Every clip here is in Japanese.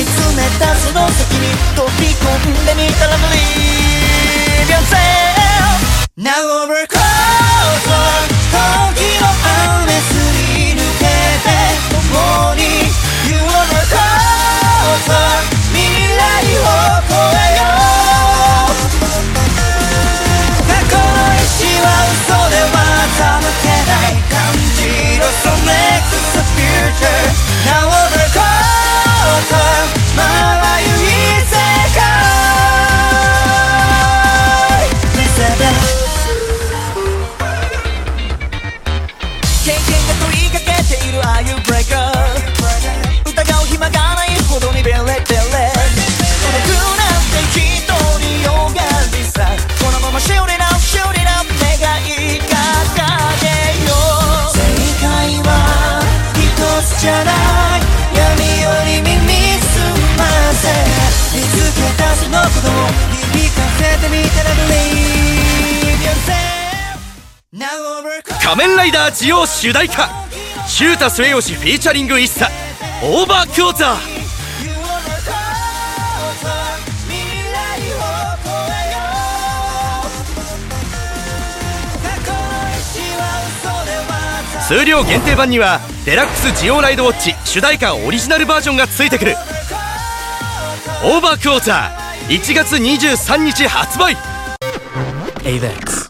見つめたその先に飛び込んでみたら無理 Yourself Now overcome じゃない。闇より耳すませ。見つけたその子供響かせてみたら Believe yourself 仮面ライダージオ主題歌。シュータ末吉フィーチャリング一茶。オーバークォーター。数量限定版にはデラックスジオライドウォッチ主題歌オリジナルバージョンがついてくる。オーバークォーター1月23日発売。AVEX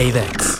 AVEX.